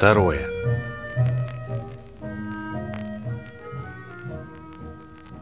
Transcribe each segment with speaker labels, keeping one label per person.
Speaker 1: Второе.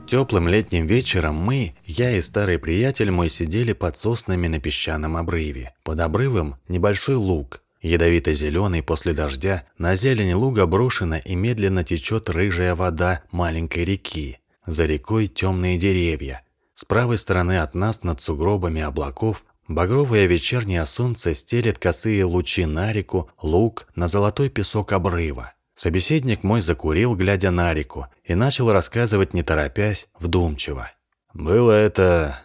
Speaker 1: Теплым летним вечером мы, я и старый приятель мой сидели под соснами на песчаном обрыве. Под обрывом небольшой луг, ядовито-зеленый после дождя, на зелень луга брошена и медленно течет рыжая вода маленькой реки. За рекой темные деревья. С правой стороны от нас над сугробами облаков багровое вечернее солнце стелет косые лучи на реку, луг, на золотой песок обрыва. Собеседник мой закурил, глядя на реку, и начал рассказывать, не торопясь, вдумчиво. «Было это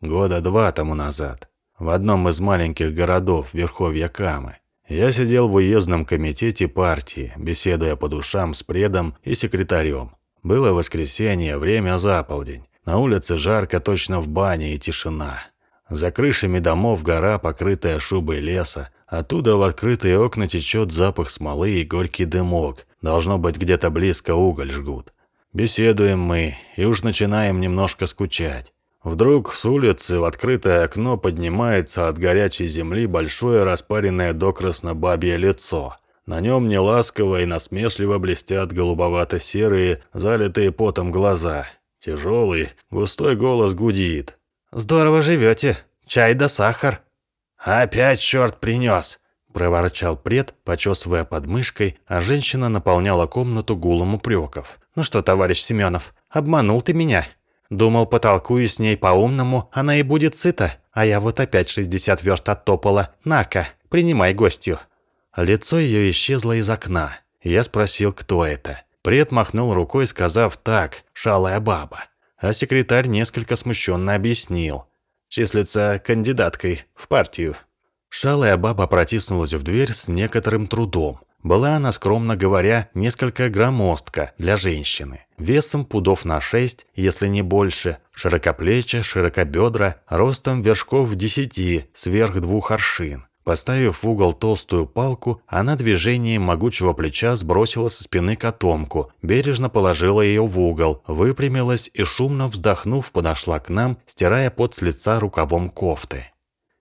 Speaker 1: года два тому назад, в одном из маленьких городов Верховья Камы. Я сидел в уездном комитете партии, беседуя по душам с предом и секретарем. Было воскресенье, время за полдень. На улице жарко, точно в бане и тишина. За крышами домов гора, покрытая шубой леса, Оттуда в открытые окна течет запах смолы и горький дымок. Должно быть, где-то близко уголь жгут. Беседуем мы, и уж начинаем немножко скучать. Вдруг с улицы в открытое окно поднимается от горячей земли большое распаренное докрасно бабье лицо. На нем неласково и насмешливо блестят голубовато-серые, залитые потом глаза. Тяжелый, густой голос гудит.
Speaker 2: «Здорово живете. Чай да сахар».
Speaker 1: «Опять черт принес!» – проворчал пред, почесывая подмышкой, а женщина наполняла комнату гулом упреков.
Speaker 2: «Ну что, товарищ Семенов, обманул ты меня. Думал, потолкую с ней по-умному, она и будет сыта, а я вот опять 60 верст оттопала. На-ка, принимай гостью».
Speaker 1: Лицо ее исчезло из окна. Я спросил, кто это. Пред махнул рукой, сказав «так, шалая баба». А секретарь несколько смущенно объяснил числится кандидаткой в партию. Шалая баба протиснулась в дверь с некоторым трудом. Была она, скромно говоря, несколько громоздка для женщины. Весом пудов на шесть, если не больше, широкоплечья, широкобедра, ростом вершков в десяти, сверх двух аршин. Поставив в угол толстую палку, она движением могучего плеча сбросила со спины котомку, бережно положила ее в угол, выпрямилась и, шумно вздохнув, подошла к нам, стирая пот с лица рукавом кофты.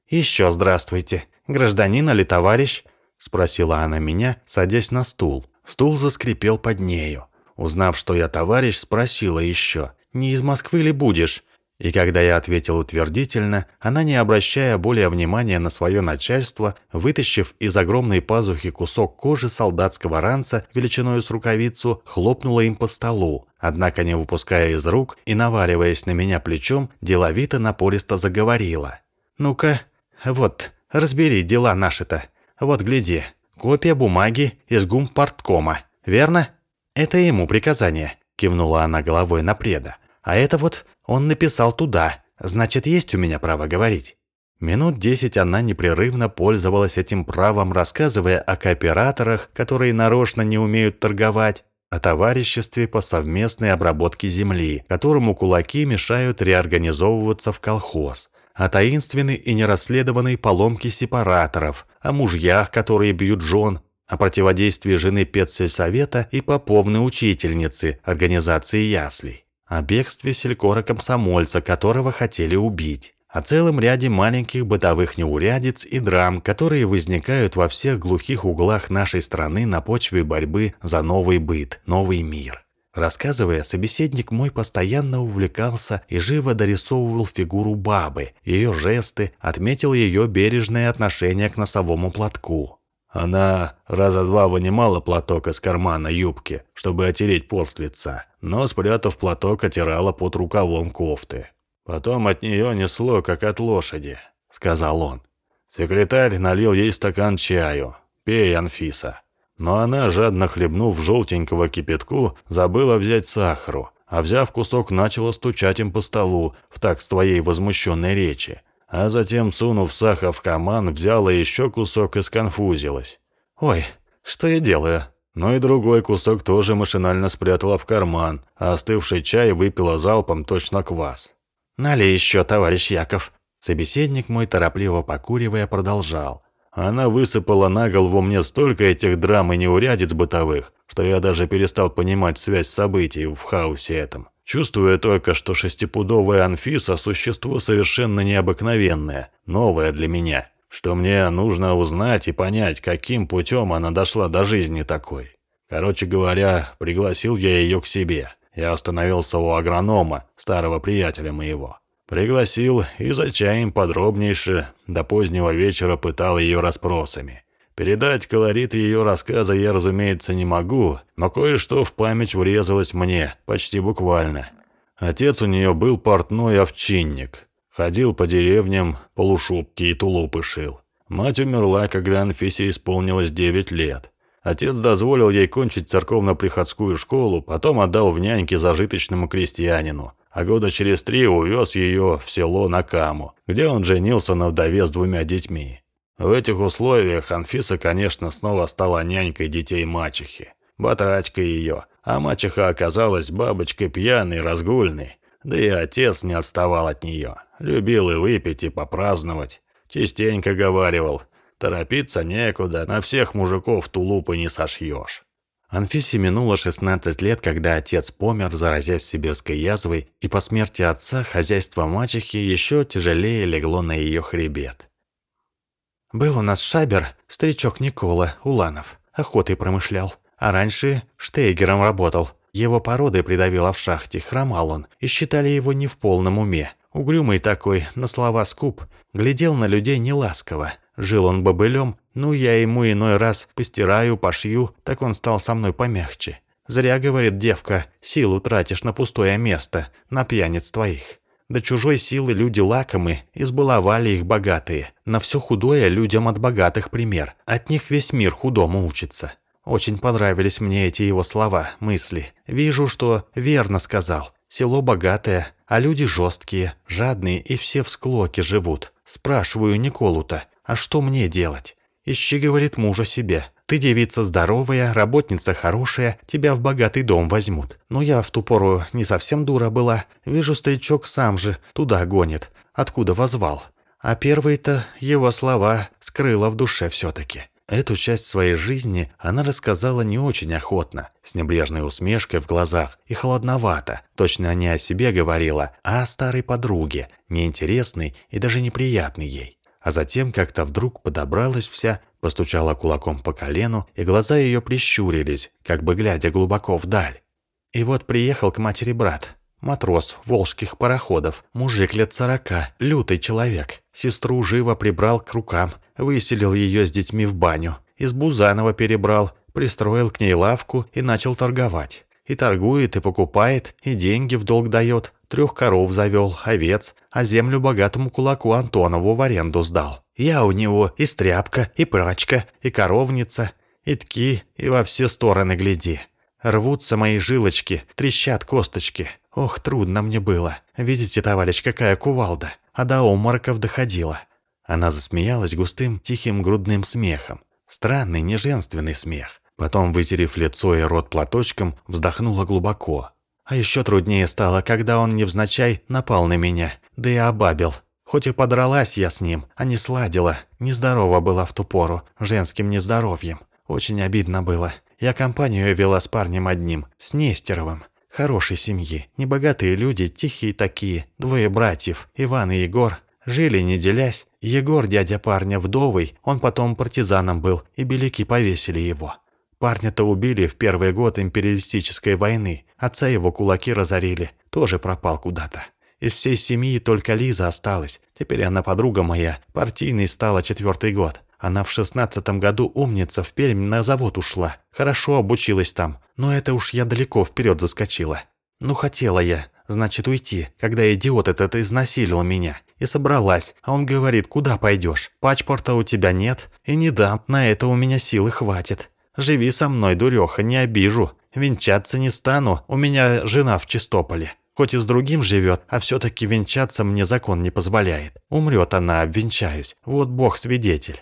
Speaker 2: «Еще здравствуйте. Гражданин или товарищ?» – спросила она меня, садясь на стул. Стул заскрипел под нею. Узнав, что я товарищ, спросила еще. «Не из Москвы ли будешь?» И когда я ответил утвердительно, она, не обращая более внимания на свое начальство, вытащив из огромной пазухи кусок кожи солдатского ранца величиной с рукавицу, хлопнула им по столу, однако не выпуская из рук и наваливаясь на меня плечом, деловито напористо заговорила. «Ну-ка, вот, разбери дела наши-то. Вот гляди, копия бумаги из гумпарткома, верно?» «Это ему приказание», – кивнула она головой на преда. «А это вот он написал туда, значит, есть у меня право говорить». Минут десять она непрерывно пользовалась этим правом, рассказывая о кооператорах, которые нарочно не умеют торговать, о товариществе по совместной обработке земли, которому кулаки мешают реорганизовываться в колхоз, о таинственной и нерасследованной поломке сепараторов, о мужьях, которые бьют жен, о противодействии жены педсельсовета и поповной учительницы организации яслей о бегстве селькора-комсомольца, которого хотели убить, о целом ряде маленьких бытовых неурядиц и драм, которые возникают во всех глухих углах нашей страны на почве борьбы за новый быт, новый мир. Рассказывая, собеседник мой постоянно увлекался и живо дорисовывал фигуру бабы, ее жесты, отметил ее бережное отношение к носовому платку. Она раза два вынимала платок из кармана юбки, чтобы отереть пот с лица, но, спрятав платок, отирала под рукавом кофты. Потом от нее несло, как от лошади, сказал он. Секретарь налил ей стакан чаю. «Пей, Анфиса». Но она, жадно хлебнув желтенького кипятку, забыла взять сахару, а взяв кусок, начала стучать им по столу в такт своей возмущенной речи а затем, сунув сахар в карман, взяла еще кусок и сконфузилась. «Ой, что я делаю?» Ну и другой кусок тоже машинально спрятала в карман, а остывший чай выпила залпом точно квас. «Налей еще, товарищ Яков!» Собеседник мой, торопливо покуривая, продолжал.
Speaker 1: Она высыпала на голову мне столько этих драм и неурядиц бытовых, что я даже перестал понимать связь событий в хаосе этом. Чувствуя только, что шестипудовая Анфиса – существо совершенно необыкновенное, новое для меня. Что мне нужно узнать и понять, каким путем она дошла до жизни такой. Короче говоря, пригласил я ее к себе. Я остановился у агронома, старого приятеля моего. Пригласил и за чаем подробнейше до позднего вечера пытал ее расспросами. Передать колорит ее рассказа я, разумеется, не могу, но кое-что в память врезалось мне, почти буквально. Отец у нее был портной овчинник. Ходил по деревням, полушубки и тулупы шил. Мать умерла, когда Анфисе исполнилось 9 лет. Отец дозволил ей кончить церковно-приходскую школу, потом отдал в няньки зажиточному крестьянину, а года через три увез ее в село Накаму, где он женился на вдове с двумя детьми. В этих условиях Анфиса, конечно, снова стала нянькой детей мачехи, батрачкой ее, а мачеха оказалась бабочкой пьяной, разгульной, да и отец не отставал от нее, любил и выпить, и попраздновать, частенько говаривал – Торопиться некуда, на всех мужиков тулупы не сошьешь.
Speaker 2: Анфисе минуло 16 лет, когда отец помер, заразясь сибирской язвой, и по смерти отца хозяйство мачехи еще тяжелее легло на ее хребет. «Был у нас шабер, старичок Никола Уланов, охотой промышлял, а раньше штейгером работал. Его породы придавило в шахте, хромал он, и считали его не в полном уме. Угрюмый такой, на слова скуп, глядел на людей неласково, Жил он бобылем, ну я ему иной раз постираю, пошью, так он стал со мной помягче. Зря, говорит девка, силу тратишь на пустое место, на пьяниц твоих. До чужой силы люди лакомы, избаловали их богатые. На все худое людям от богатых пример. От них весь мир худому учится. Очень понравились мне эти его слова, мысли. Вижу, что верно сказал. Село богатое, а люди жесткие, жадные и все в склоке живут. Спрашиваю Николу-то, а что мне делать? Ищи, говорит мужа себе. Ты девица здоровая, работница хорошая, тебя в богатый дом возьмут. Но я в ту пору не совсем дура была. Вижу, старичок сам же туда гонит, откуда возвал. А первые-то его слова скрыла в душе все-таки. Эту часть своей жизни она рассказала не очень охотно, с небрежной усмешкой в глазах и холодновато. Точно не о себе говорила, а о старой подруге, неинтересной и даже неприятной ей а затем как-то вдруг подобралась вся, постучала кулаком по колену, и глаза ее прищурились, как бы глядя глубоко вдаль. И вот приехал к матери брат, матрос волжских пароходов, мужик лет сорока, лютый человек. Сестру живо прибрал к рукам, выселил ее с детьми в баню, из Бузанова перебрал, пристроил к ней лавку и начал торговать. И торгует, и покупает, и деньги в долг дает, Трех коров завел, овец, а землю богатому кулаку Антонову в аренду сдал. Я у него и стряпка, и прачка, и коровница, и тки, и во все стороны гляди. Рвутся мои жилочки, трещат косточки. Ох, трудно мне было. Видите, товарищ, какая кувалда. А до обмороков доходила. Она засмеялась густым, тихим грудным смехом. Странный, неженственный смех. Потом, вытерев лицо и рот платочком, вздохнула глубоко. А еще труднее стало, когда он невзначай напал на меня, да и обабил. Хоть и подралась я с ним, а не сладила, нездорова была в ту пору, женским нездоровьем. Очень обидно было. Я компанию вела с парнем одним, с Нестеровым. Хорошей семьи, небогатые люди, тихие такие, двое братьев, Иван и Егор. Жили не делясь. Егор, дядя парня, вдовый, он потом партизаном был, и беляки повесили его. Парня-то убили в первый год империалистической войны. Отца его кулаки разорили. Тоже пропал куда-то. Из всей семьи только Лиза осталась. Теперь она подруга моя. Партийной стала четвертый год. Она в шестнадцатом году умница в Пермь на завод ушла. Хорошо обучилась там. Но это уж я далеко вперед заскочила. Ну, хотела я, значит, уйти, когда идиот этот изнасилил меня. И собралась, а он говорит, куда пойдешь? Пачпорта у тебя нет? И не дам, на это у меня силы хватит. Живи со мной, дуреха, не обижу. Венчаться не стану, у меня жена в Чистополе. Хоть и с другим живет, а все-таки венчаться мне закон не позволяет. Умрет она, обвенчаюсь. Вот бог свидетель.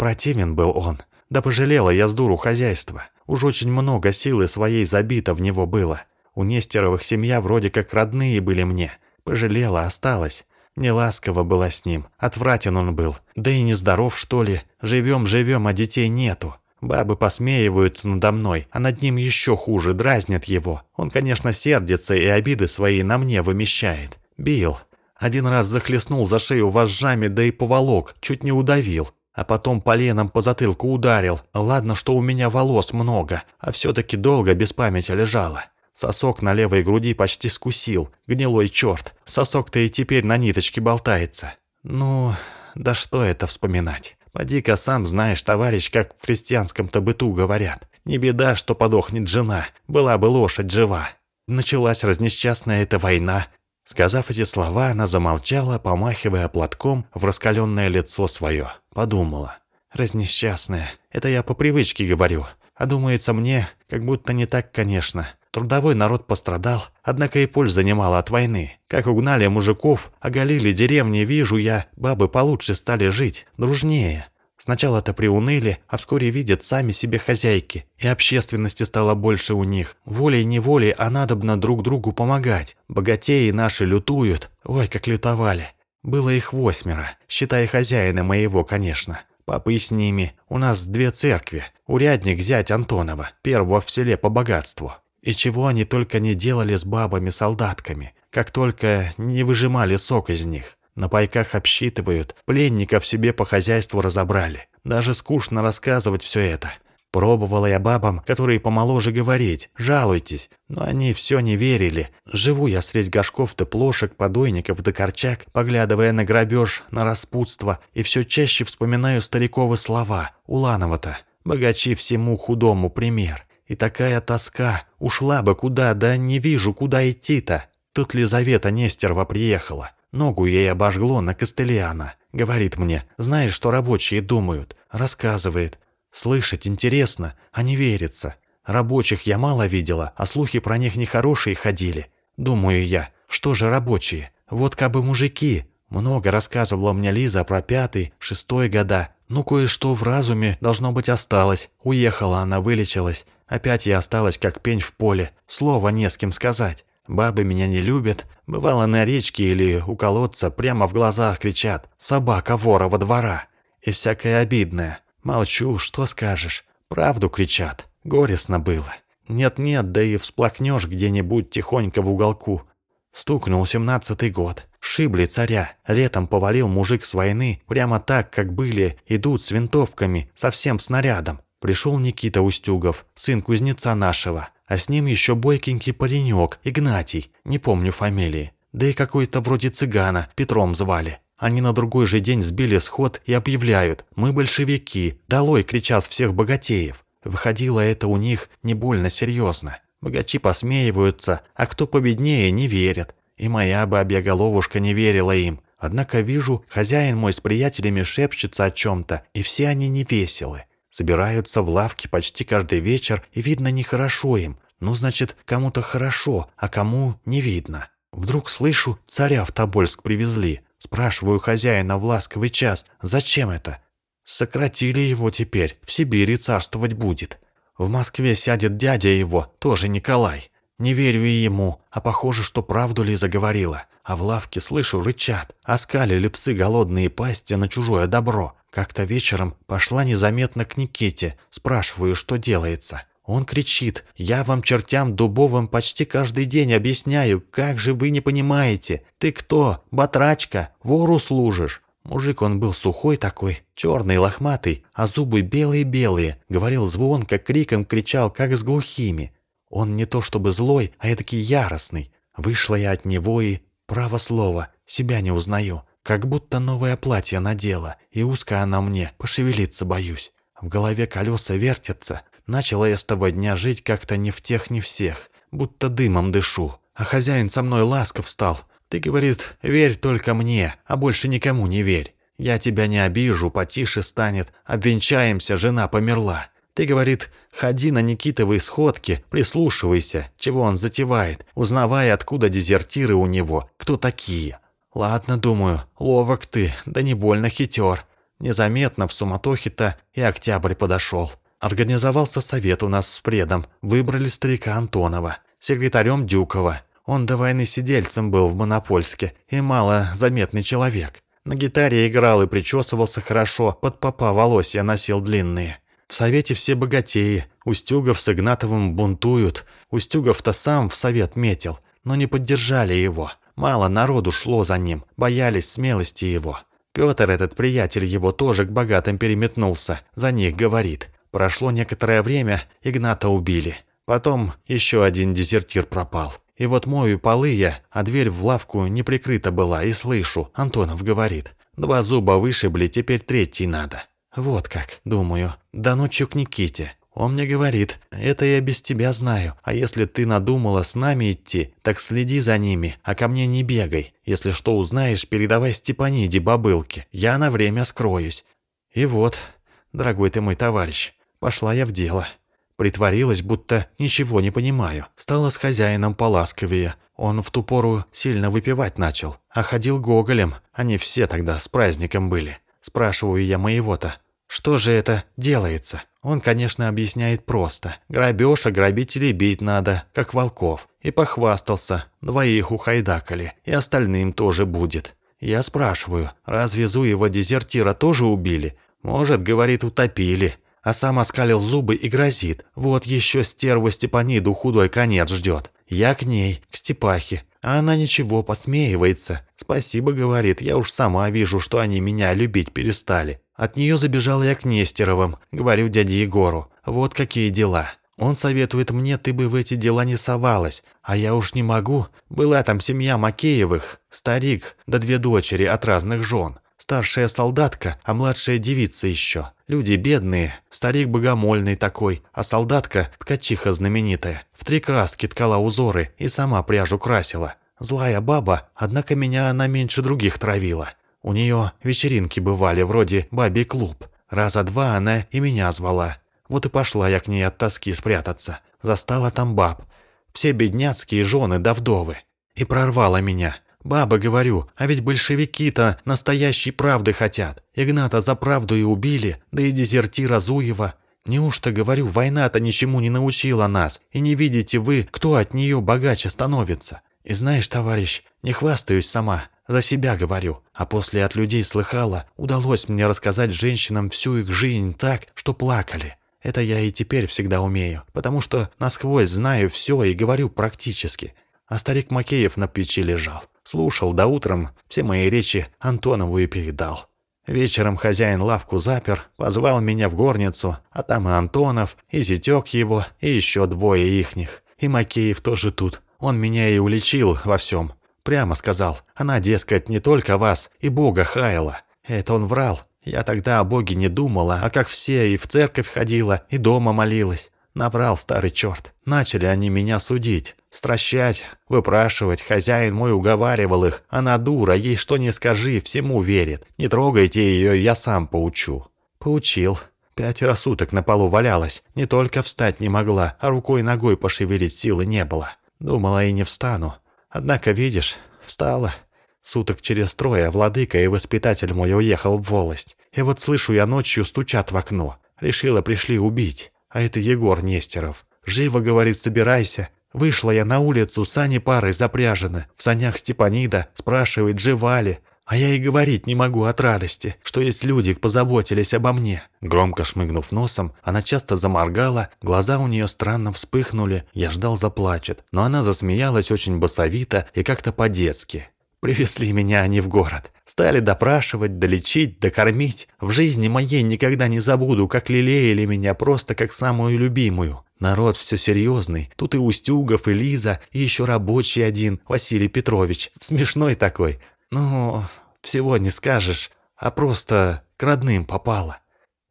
Speaker 2: Противен был он. Да пожалела я с дуру хозяйства. Уж очень много силы своей забито в него было. У Нестеровых семья вроде как родные были мне. Пожалела, осталась. Неласково была с ним. Отвратен он был. Да и нездоров, что ли. Живем-живем, а детей нету. Бабы посмеиваются надо мной, а над ним еще хуже, дразнят его. Он, конечно, сердится и обиды свои на мне вымещает. Бил. Один раз захлестнул за шею вожжами, да и поволок, чуть не удавил. А потом поленом по затылку ударил. Ладно, что у меня волос много, а все-таки долго без памяти лежала. Сосок на левой груди почти скусил. Гнилой черт. Сосок-то и теперь на ниточке болтается. Ну, да что это вспоминать. Поди-ка сам знаешь, товарищ, как в крестьянском-то быту говорят. Не беда, что подохнет жена. Была бы лошадь жива. Началась разнесчастная эта война. Сказав эти слова, она замолчала, помахивая платком в раскаленное лицо свое. Подумала. Разнесчастная. Это я по привычке говорю. А думается мне, как будто не так, конечно. Трудовой народ пострадал, однако и польза немало от войны. Как угнали мужиков, оголили деревни, вижу я, бабы получше стали жить, дружнее. Сначала-то приуныли, а вскоре видят сами себе хозяйки, и общественности стало больше у них. Волей-неволей, а надобно друг другу помогать. Богатеи наши лютуют, ой, как лютовали. Было их восьмеро, считая хозяина моего, конечно. Папы с ними. У нас две церкви. Урядник зять Антонова, первого в селе по богатству. И чего они только не делали с бабами-солдатками, как только не выжимали сок из них. На пайках обсчитывают, пленников себе по хозяйству разобрали. Даже скучно рассказывать все это. Пробовала я бабам, которые помоложе говорить, жалуйтесь, но они все не верили. Живу я средь горшков да плошек, подойников да корчак, поглядывая на грабеж, на распутство, и все чаще вспоминаю стариковы слова, Уланова-то. Богачи всему худому пример. И такая тоска, ушла бы куда, да не вижу, куда идти-то. Тут Лизавета Нестерова приехала. Ногу ей обожгло на Костылиана. Говорит мне, знаешь, что рабочие думают? Рассказывает. Слышать интересно, а не верится. Рабочих я мало видела, а слухи про них нехорошие ходили. Думаю я, что же рабочие? Вот как бы мужики. Много рассказывала мне Лиза про пятый, шестой года. Ну, кое-что в разуме должно быть осталось. Уехала она, вылечилась. Опять я осталась как пень в поле. Слова не с кем сказать. Бабы меня не любят. Бывало на речке или у колодца прямо в глазах кричат «Собака вора во двора!» И всякое обидное. Молчу, что скажешь. Правду кричат. Горестно было. Нет-нет, да и всплакнешь где-нибудь тихонько в уголку. Стукнул семнадцатый год. Шибли царя. Летом повалил мужик с войны, прямо так, как были, идут с винтовками, со всем снарядом. Пришел Никита Устюгов, сын кузнеца нашего, а с ним еще бойкенький паренек, Игнатий, не помню фамилии. Да и какой-то вроде цыгана, Петром звали. Они на другой же день сбили сход и объявляют «Мы большевики, долой!» кричат всех богатеев. Выходило это у них не больно серьезно. Богачи посмеиваются, а кто победнее не верят. И моя бабья головушка не верила им. Однако вижу, хозяин мой с приятелями шепчется о чем-то, и все они невеселы. Собираются в лавке почти каждый вечер, и видно нехорошо им. Ну, значит, кому-то хорошо, а кому не видно. Вдруг слышу, царя в Тобольск привезли. Спрашиваю хозяина в ласковый час, зачем это? Сократили его теперь, в Сибири царствовать будет. В Москве сядет дядя его, тоже Николай. Не верю и ему, а похоже, что правду Лиза говорила. А в лавке, слышу, рычат, оскалили псы голодные пасти на чужое добро. Как-то вечером пошла незаметно к Никите, спрашиваю, что делается. Он кричит, я вам, чертям дубовым, почти каждый день объясняю, как же вы не понимаете. Ты кто? Батрачка? Вору служишь? Мужик он был сухой такой, черный, лохматый, а зубы белые-белые. Говорил звонко, криком кричал, как с глухими. Он не то чтобы злой, а эдакий яростный. Вышла я от него и, право слово, себя не узнаю. Как будто новое платье надела, и узко она мне, пошевелиться боюсь. В голове колеса вертятся. Начала я с того дня жить как-то не в тех, не всех, будто дымом дышу. А хозяин со мной ласков стал. Ты, говорит, верь только мне, а больше никому не верь. Я тебя не обижу, потише станет, обвенчаемся, жена померла. Ты, говорит, ходи на Никитовой сходке, прислушивайся, чего он затевает, узнавай, откуда дезертиры у него, кто такие. Ладно, думаю, ловок ты, да не больно хитер. Незаметно в суматохе-то и октябрь подошел. Организовался совет у нас с предом, выбрали старика Антонова, секретарем Дюкова. Он до войны сидельцем был в Монопольске и мало заметный человек. На гитаре играл и причесывался хорошо, под попа волосья носил длинные. В совете все богатеи, Устюгов с Игнатовым бунтуют. Устюгов-то сам в совет метил, но не поддержали его. Мало народу шло за ним, боялись смелости его. Петр, этот приятель его, тоже к богатым переметнулся, за них говорит. Прошло некоторое время, Игната убили. Потом еще один дезертир пропал. И вот мою полы я, а дверь в лавку не прикрыта была, и слышу, Антонов говорит. Два зуба вышибли, теперь третий надо. Вот как, думаю, до ночью к Никите. Он мне говорит, это я без тебя знаю, а если ты надумала с нами идти, так следи за ними, а ко мне не бегай. Если что узнаешь, передавай Степаниде бабылке, я на время скроюсь. И вот, дорогой ты мой товарищ, пошла я в дело. Притворилась, будто ничего не понимаю. Стала с хозяином поласковее. Он в ту пору сильно выпивать начал, а ходил гоголем. Они все тогда с праздником были. Спрашиваю я моего-то, что же это делается? Он, конечно, объясняет просто. Грабеж, а грабителей бить надо, как волков. И похвастался. Двоих ухайдакали. И остальным тоже будет. Я спрашиваю, разве Зуева дезертира тоже убили? Может, говорит, утопили. А сам оскалил зубы и грозит. Вот еще стерву Степаниду худой конец ждет. Я к ней, к Степахе. А она ничего, посмеивается. Спасибо, говорит, я уж сама вижу, что они меня любить перестали. От нее забежал я к Нестеровым, говорю дяде Егору. Вот какие дела. Он советует мне, ты бы в эти дела не совалась. А я уж не могу. Была там семья Макеевых, старик, да две дочери от разных жен. Старшая солдатка, а младшая девица еще. Люди бедные, старик богомольный такой, а солдатка – ткачиха знаменитая. В три краски ткала узоры и сама пряжу красила. Злая баба, однако меня она меньше других травила. У нее вечеринки бывали, вроде «бабий клуб». Раза два она и меня звала. Вот и пошла я к ней от тоски спрятаться. Застала там баб. Все бедняцкие жены да вдовы. И прорвала меня. «Баба, говорю, а ведь большевики-то настоящей правды хотят. Игната за правду и убили, да и дезертира Зуева. Неужто, говорю, война-то ничему не научила нас, и не видите вы, кто от нее богаче становится? И знаешь, товарищ, не хвастаюсь сама, за себя говорю, а после от людей слыхала, удалось мне рассказать женщинам всю их жизнь так, что плакали. Это я и теперь всегда умею, потому что насквозь знаю все и говорю практически. А старик Макеев на печи лежал, слушал до утром, все мои речи Антонову и передал. Вечером хозяин лавку запер, позвал меня в горницу, а там и Антонов, и зятек его, и еще двое ихних. И Макеев тоже тут. Он меня и уличил во всем. Прямо сказал, она, дескать, не только вас и Бога хаяла. Это он врал. Я тогда о Боге не думала, а как все и в церковь ходила, и дома молилась. Наврал старый черт. Начали они меня судить, стращать, выпрашивать. Хозяин мой уговаривал их. Она дура, ей что не скажи, всему верит. Не трогайте ее, я сам поучу. Поучил. Пятеро суток на полу валялась. Не только встать не могла, а рукой и ногой пошевелить силы не было. Думала и не встану. Однако, видишь, встала. Суток через трое владыка и воспитатель мой уехал в волость. И вот слышу я ночью стучат в окно. Решила, пришли убить. А это Егор Нестеров. «Живо, — говорит, — собирайся». Вышла я на улицу, сани парой запряжены. В санях Степанида спрашивает, жива ли. А я и говорить не могу от радости, что есть люди, позаботились обо мне». Громко шмыгнув носом, она часто заморгала, глаза у нее странно вспыхнули, я ждал заплачет, но она засмеялась очень басовито и как-то по-детски. Привезли меня они в город. Стали допрашивать, долечить, докормить. В жизни моей никогда не забуду, как лелеяли меня просто как самую любимую. Народ все серьезный. Тут и Устюгов, и Лиза, и еще рабочий один, Василий Петрович. Смешной такой. Ну, всего не скажешь, а просто к родным попала.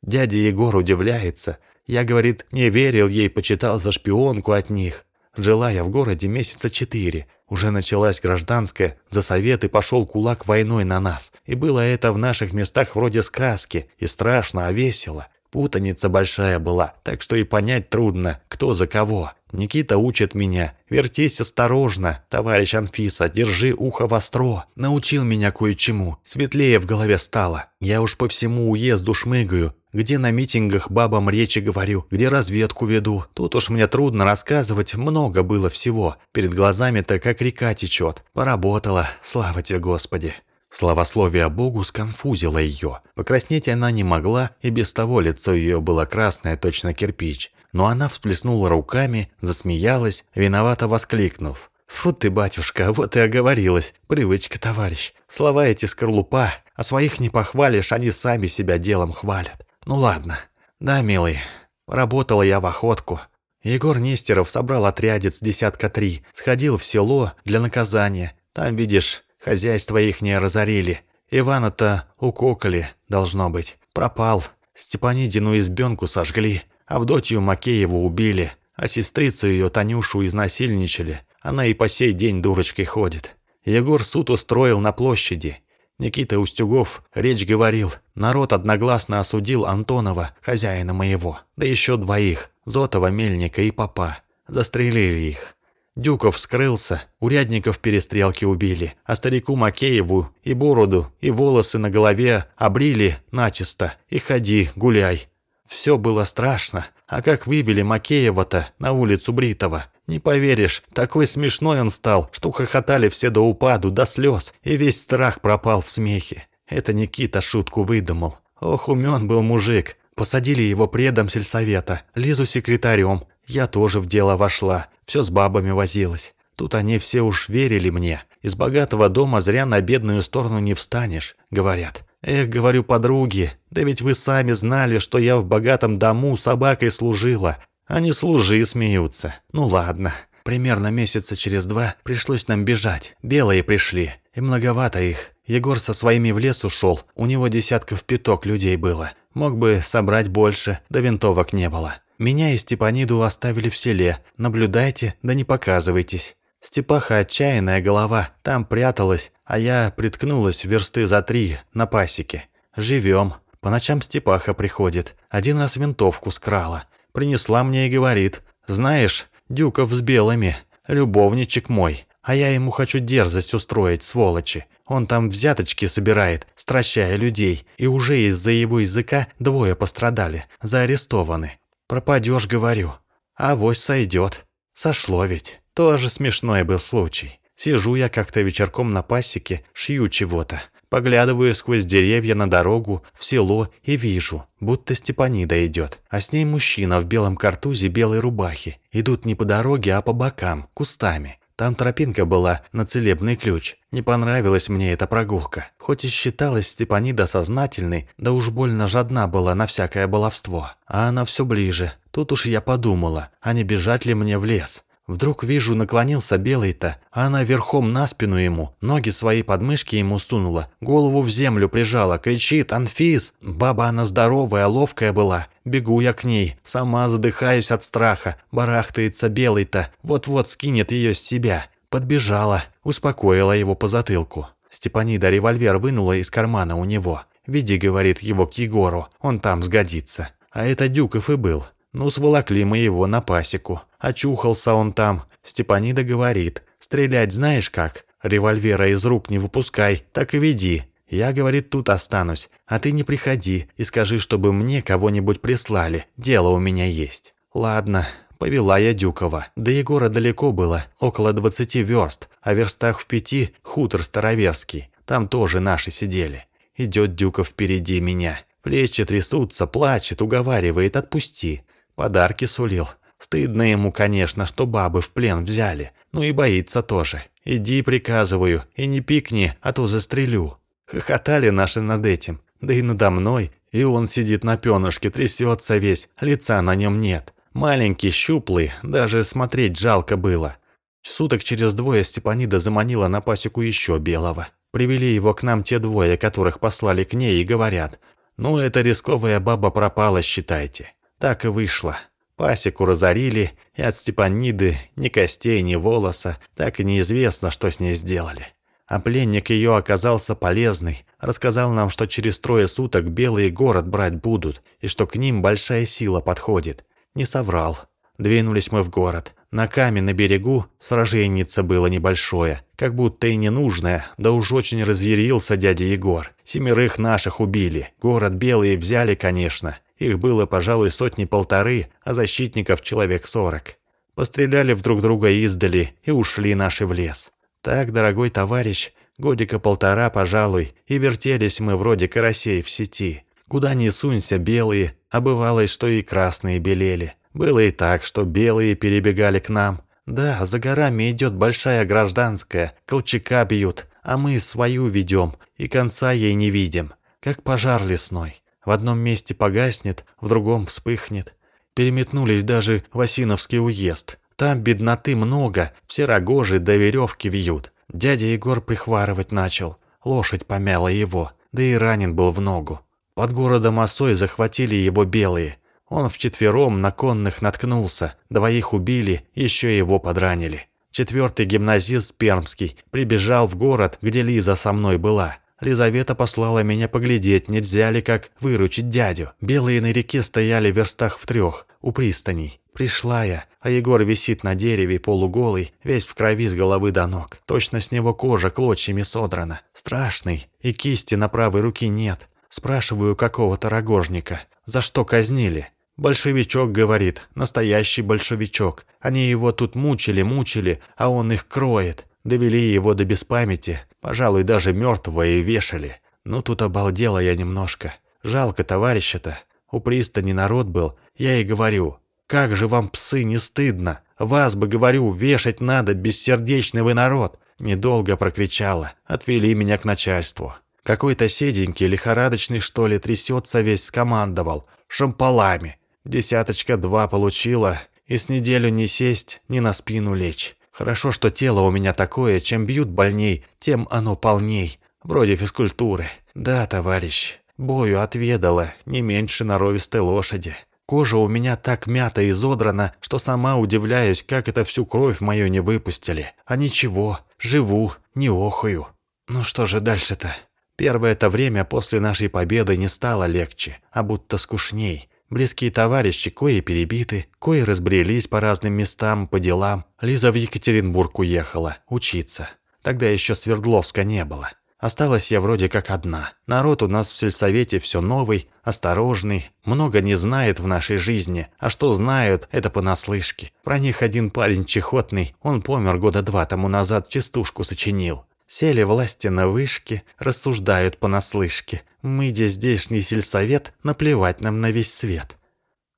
Speaker 2: Дядя Егор удивляется. Я, говорит, не верил ей, почитал за шпионку от них. Жила я в городе месяца четыре. Уже началась гражданская, за советы пошел кулак войной на нас. И было это в наших местах вроде сказки, и страшно, а весело. Путаница большая была, так что и понять трудно, кто за кого. Никита учит меня. Вертись осторожно, товарищ Анфиса, держи ухо востро. Научил меня кое-чему. Светлее в голове стало. Я уж по всему уезду шмыгаю. Где на митингах бабам речи говорю, где разведку веду. Тут уж мне трудно рассказывать, много было всего. Перед глазами-то как река течет. Поработала, слава тебе, Господи. Славословие Богу сконфузило ее. Покраснеть она не могла, и без того лицо ее было красное, точно кирпич. Но она всплеснула руками, засмеялась, виновато воскликнув. Фу ты, батюшка, вот и оговорилась. Привычка, товарищ. Слова эти скорлупа, а своих не похвалишь, они сами себя делом хвалят. Ну ладно. Да, милый, работала я в охотку. Егор Нестеров собрал отрядец десятка три, сходил в село для наказания. Там, видишь, хозяйство не разорили. Ивана-то укокали, должно быть. Пропал. Степанидину избенку сожгли. Авдотью Макееву убили. А сестрицу ее Танюшу изнасильничали. Она и по сей день дурочкой ходит. Егор суд устроил на площади. Никита Устюгов речь говорил. Народ одногласно осудил Антонова, хозяина моего. Да еще двоих. Зотова, Мельника и Папа. Застрелили их. Дюков скрылся, урядников перестрелки убили, а старику Макееву и бороду, и волосы на голове обрили начисто, и ходи, гуляй. Все было страшно, а как вывели Макеева-то на улицу Бритова, не поверишь, такой смешной он стал, что хохотали все до упаду, до слез, и весь страх пропал в смехе. Это Никита шутку выдумал. Ох, умен был мужик. Посадили его предом сельсовета, Лизу секретарем. Я тоже в дело вошла, все с бабами возилась. Тут они все уж верили мне. Из богатого дома зря на бедную сторону не встанешь, говорят. Эх, говорю, подруги, да ведь вы сами знали, что я в богатом дому собакой служила. Они служи, смеются. Ну ладно. Примерно месяца через два пришлось нам бежать. Белые пришли. И многовато их. Егор со своими в лес ушел. У него десятков пяток людей было. Мог бы собрать больше, да винтовок не было. Меня и Степаниду оставили в селе. Наблюдайте, да не показывайтесь. Степаха отчаянная голова, там пряталась, а я приткнулась версты за три на пасеке. Живем. По ночам Степаха приходит. Один раз винтовку скрала. Принесла мне и говорит, знаешь, Дюков с белыми, любовничек мой. А я ему хочу дерзость устроить, сволочи. Он там взяточки собирает, стращая людей, и уже из-за его языка двое пострадали, заарестованы. Пропадешь, говорю. А вось сойдет. Сошло ведь. Тоже смешной был случай. Сижу я как-то вечерком на пасеке, шью чего-то. Поглядываю сквозь деревья на дорогу, в село и вижу, будто Степанида идет, а с ней мужчина в белом картузе белой рубахе. Идут не по дороге, а по бокам, кустами. Там тропинка была на целебный ключ. Не понравилась мне эта прогулка. Хоть и считалась Степанида сознательной, да уж больно жадна была на всякое баловство. А она все ближе. Тут уж я подумала, а не бежать ли мне в лес. Вдруг вижу, наклонился белый-то, а она верхом на спину ему, ноги свои подмышки ему сунула, голову в землю прижала, кричит «Анфис!». Баба она здоровая, ловкая была. Бегу я к ней, сама задыхаюсь от страха, барахтается белый-то, вот-вот скинет ее с себя. Подбежала, успокоила его по затылку. Степанида револьвер вынула из кармана у него. «Веди», — говорит его к Егору, он там сгодится. А это Дюков и был. Ну, сволокли мы его на пасеку. Очухался он там. Степанида говорит, стрелять знаешь как? Револьвера из рук не выпускай, так и веди. Я, говорит, тут останусь, а ты не приходи и скажи, чтобы мне кого-нибудь прислали. Дело у меня есть. Ладно, повела я Дюкова. До Егора далеко было, около двадцати верст, а верстах в пяти хутор Староверский. Там тоже наши сидели. Идет Дюков впереди меня. Плечи трясутся, плачет, уговаривает, отпусти. Подарки сулил. Стыдно ему, конечно, что бабы в плен взяли. Ну и боится тоже. Иди, приказываю, и не пикни, а то застрелю. Хохотали наши над этим. Да и надо мной. И он сидит на пёнышке, трясется весь, лица на нем нет. Маленький, щуплый, даже смотреть жалко было. Суток через двое Степанида заманила на пасеку еще белого. Привели его к нам те двое, которых послали к ней, и говорят, «Ну, эта рисковая баба пропала, считайте». Так и вышло. Пасеку разорили, и от Степаниды ни костей, ни волоса, так и неизвестно, что с ней сделали. А пленник ее оказался полезный, рассказал нам, что через трое суток белые город брать будут, и что к ним большая сила подходит. Не соврал. Двинулись мы в город. На камень на берегу сраженница было небольшое, как будто и ненужное, да уж очень разъярился дядя Егор. Семерых наших убили. Город белые взяли, конечно, их было, пожалуй, сотни-полторы, а защитников человек сорок. Постреляли в друг друга издали и ушли наши в лес. Так, дорогой товарищ, годика полтора, пожалуй, и вертелись мы вроде карасей в сети. Куда ни сунься, белые, а бывало, что и красные белели. Было и так, что белые перебегали к нам. Да, за горами идет большая гражданская, колчака бьют, а мы свою ведем и конца ей не видим, как пожар лесной. В одном месте погаснет, в другом вспыхнет. Переметнулись даже в Осиновский уезд. Там бедноты много, все рогожи до веревки вьют. Дядя Егор прихварывать начал, лошадь помяла его, да и ранен был в ногу. Под городом Осой захватили его белые. Он вчетвером на конных наткнулся, двоих убили, еще его подранили. Четвертый гимназист Пермский прибежал в город, где Лиза со мной была. Лизавета послала меня поглядеть, нельзя ли как выручить дядю. Белые на реке стояли в верстах в трех, у пристаней. Пришла я, а Егор висит на дереве полуголый, весь в крови с головы до ног. Точно с него кожа клочьями содрана. Страшный, и кисти на правой руке нет. Спрашиваю какого-то рогожника, за что казнили. Большевичок, говорит, настоящий большевичок. Они его тут мучили, мучили, а он их кроет. Довели его до беспамяти, пожалуй, даже мертвого и вешали. Ну тут обалдела я немножко. Жалко товарища-то. У пристани народ был, я и говорю. Как же вам, псы, не стыдно? Вас бы, говорю, вешать надо, бессердечный вы народ. Недолго прокричала, отвели меня к начальству. Какой-то седенький, лихорадочный, что ли, трясется весь, скомандовал. Шампалами. Десяточка два получила, и с неделю не сесть, ни на спину лечь. Хорошо, что тело у меня такое, чем бьют больней, тем оно полней. Вроде физкультуры. Да, товарищ, бою отведала, не меньше норовистой лошади. Кожа у меня так мята и изодрана, что сама удивляюсь, как это всю кровь мою не выпустили. А ничего, живу, не охую. Ну что же дальше-то? Первое это время после нашей победы не стало легче, а будто скучней. Близкие товарищи кое перебиты, кое разбрелись по разным местам, по делам. Лиза в Екатеринбург уехала, учиться. Тогда еще Свердловска не было. Осталась я вроде как одна. Народ у нас в сельсовете все новый, осторожный, много не знает в нашей жизни, а что знают, это понаслышке. Про них один парень чехотный, он помер года два тому назад, частушку сочинил. Сели власти на вышке, рассуждают понаслышке. Мы, где здешний сельсовет, наплевать нам на весь свет.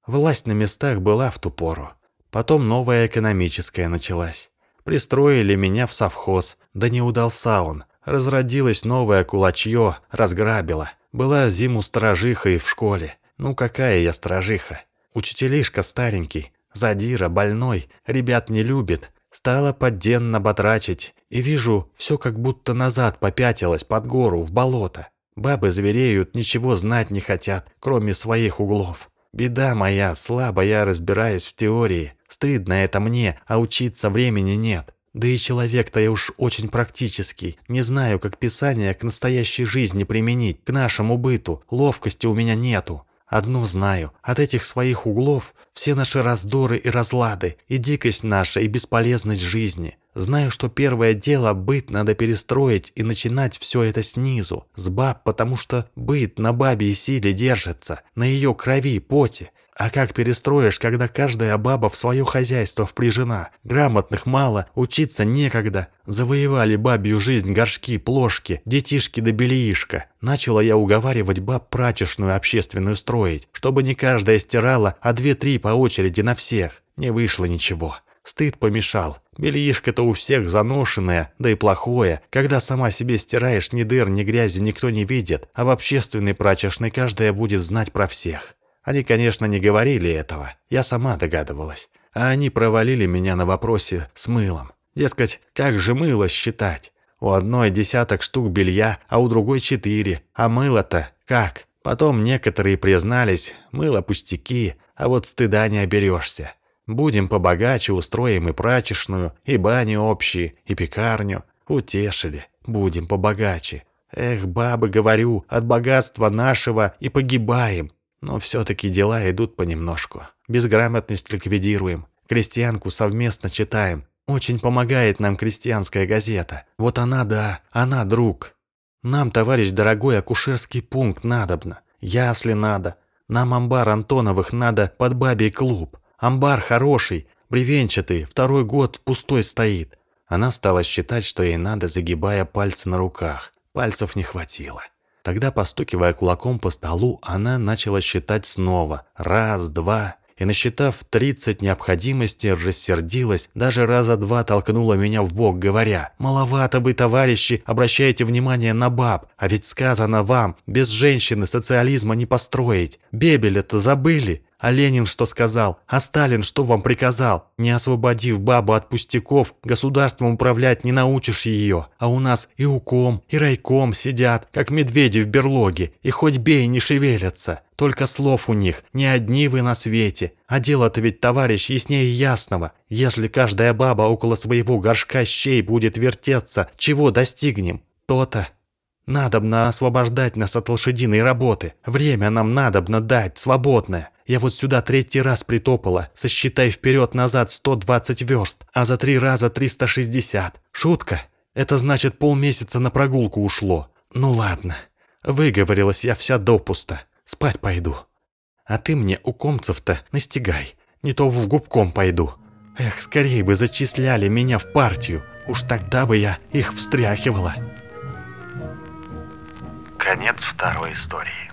Speaker 2: Власть на местах была в ту пору. Потом новая экономическая началась. Пристроили меня в совхоз, да не удался он. Разродилось новое кулачье, разграбило. Была зиму сторожихой в школе. Ну какая я сторожиха? Учителишка старенький, задира, больной, ребят не любит, Стала подденно батрачить, и вижу, все как будто назад попятилось под гору, в болото. Бабы звереют, ничего знать не хотят, кроме своих углов. Беда моя, слабо я разбираюсь в теории. Стыдно это мне, а учиться времени нет. Да и человек-то я уж очень практический. Не знаю, как писание к настоящей жизни применить, к нашему быту. Ловкости у меня нету. Одно знаю, от этих своих углов все наши раздоры и разлады, и дикость наша, и бесполезность жизни. Знаю, что первое дело быт надо перестроить и начинать все это снизу, с баб, потому что быт на бабе и силе держится, на ее крови, поте. А как перестроишь, когда каждая баба в свое хозяйство впряжена? Грамотных мало, учиться некогда. Завоевали бабью жизнь горшки, плошки, детишки да бельишка. Начала я уговаривать баб прачечную общественную строить, чтобы не каждая стирала, а две-три по очереди на всех. Не вышло ничего. Стыд помешал. Бельишко-то у всех заношенное, да и плохое. Когда сама себе стираешь, ни дыр, ни грязи никто не видит, а в общественной прачечной каждая будет знать про всех. Они, конечно, не говорили этого, я сама догадывалась. А они провалили меня на вопросе с мылом. Дескать, как же мыло считать? У одной десяток штук белья, а у другой четыре. А мыло-то как? Потом некоторые признались, мыло пустяки, а вот стыда не оберешься. Будем побогаче, устроим и прачечную, и баню общие, и пекарню. Утешили, будем побогаче. Эх, бабы, говорю, от богатства нашего и погибаем. Но все-таки дела идут понемножку. Безграмотность ликвидируем. Крестьянку совместно читаем. Очень помогает нам крестьянская газета. Вот она, да, она друг. Нам, товарищ дорогой, акушерский пункт надобно. Ясли надо. Нам амбар Антоновых надо под бабий клуб. Амбар хороший, бревенчатый, второй год пустой стоит. Она стала считать, что ей надо, загибая пальцы на руках. Пальцев не хватило. Тогда, постукивая кулаком по столу, она начала считать снова. Раз, два.
Speaker 1: и, насчитав 30 необходимостей, рассердилась, даже раза два толкнула меня в бок, говоря, «Маловато вы, товарищи, обращаете внимание на баб, а ведь сказано вам, без женщины социализма не построить. Бебеля-то забыли, а Ленин что сказал? А Сталин что вам приказал? Не освободив бабу от пустяков, государством управлять не научишь ее. А у нас и уком, и райком сидят, как медведи в берлоге, и хоть бей не шевелятся. Только слов у них, не одни вы на свете. А дело-то ведь, товарищ, яснее ясного. Если каждая баба около своего горшка щей будет вертеться, чего достигнем? То-то. Надобно освобождать нас от лошадиной работы. Время нам надобно дать, свободное. Я вот сюда третий раз притопала, сосчитай вперед-назад 120 верст, а за три раза 360. Шутка? Это значит полмесяца на прогулку ушло. Ну ладно. Выговорилась я вся допуста. Спать пойду. А ты мне у комцев-то настигай. Не то в губком пойду. Эх, скорее бы зачисляли меня в партию. Уж тогда бы я их встряхивала.
Speaker 2: Конец второй истории.